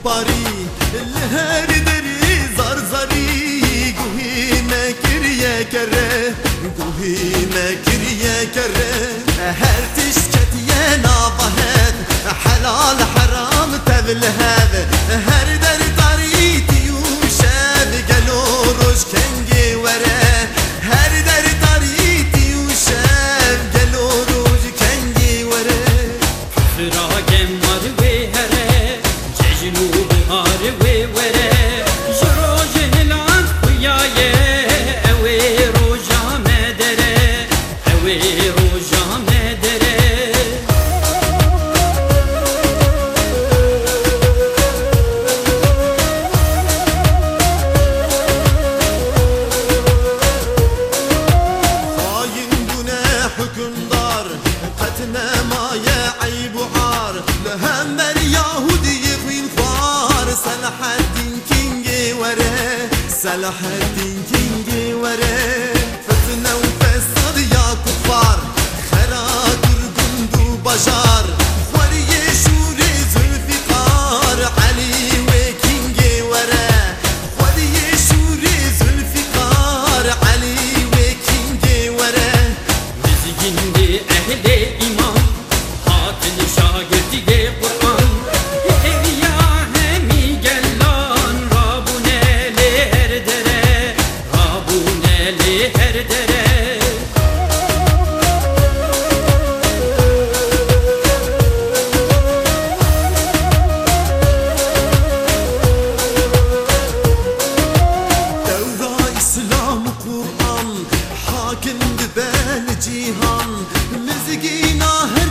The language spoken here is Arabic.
و پاری لهر دری زار زاری گوهی مکریه کره گوهی مکریه کره هر تشکتیه نابهد حلال حرام تبل هذا هر در طريقي وشاب قالوا روش كنجي ورا هر در طريقي وشاب قالوا روش كنجي ورا فراغم دونه حكمدار قتنا ما يا عيب وعار لهم اليهودي خوين خوار صلاح الدين كينجي ورا صلاح الدين كينجي ورا geçti her dere. Devra İslam Kur'an Hakimdi ben cihan Mezgina her